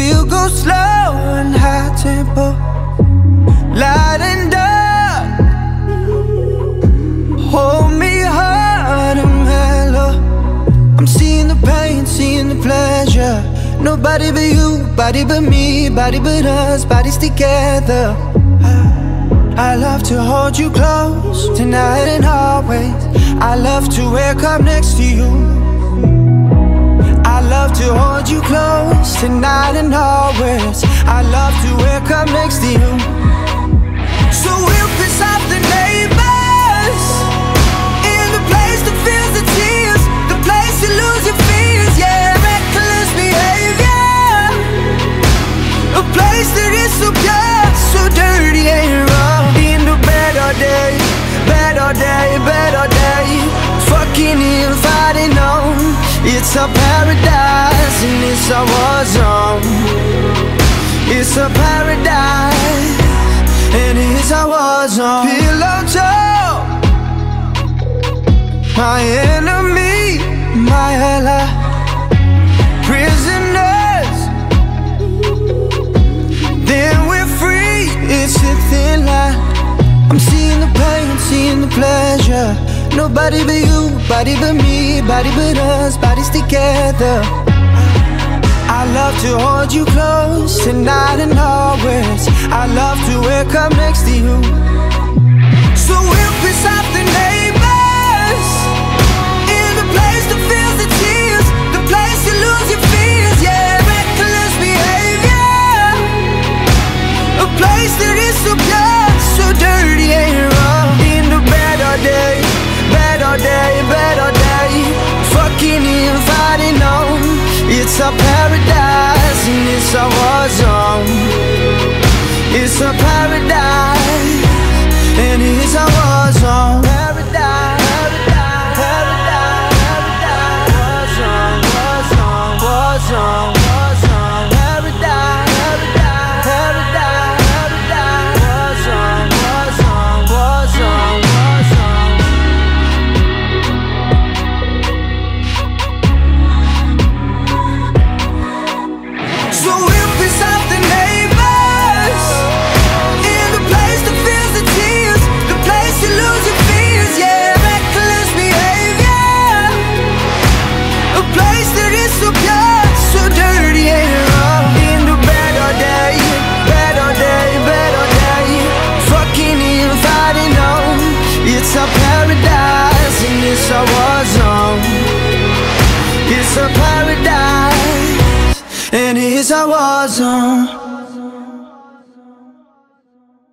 We'll go slow and high tempo. Light and dark. Hold me hard and mellow. I'm seeing the pain, seeing the pleasure. Nobody but you, body but me, body but us, bodies together. I love to hold you close, tonight and always. I love to wake up next to you. Love to hold you close tonight and always. I love to wake up next to you. So we'll piss off the neighbors in the place that feels the tears, the place you lose your fears, yeah, reckless behavior, a place that is so pure, so dirty and raw. In the all day, all day, all day, fucking in, on. It's a paradise and it's a war zone. It's a paradise and it's a war zone. Pillow talk, my enemy, my ally, prisoners. Then we're free. It's a thin line. I'm seeing the pain, seeing the pleasure. Nobody but you, body but me, body but us, bodies together. I love to hold you close tonight and always. I love to wake up next to you. So we'll piss off the neighbors in the place that feels the tears, the place you lose your fears, yeah, reckless behavior, a place that is so pure, so dirty and raw. In the bed all all day, bed all day, fucking in, fighting on. It's a paradise and it's a war zone. It's a paradise and it's a war It's a paradise and it's a war zone. It's a paradise and it's a war zone.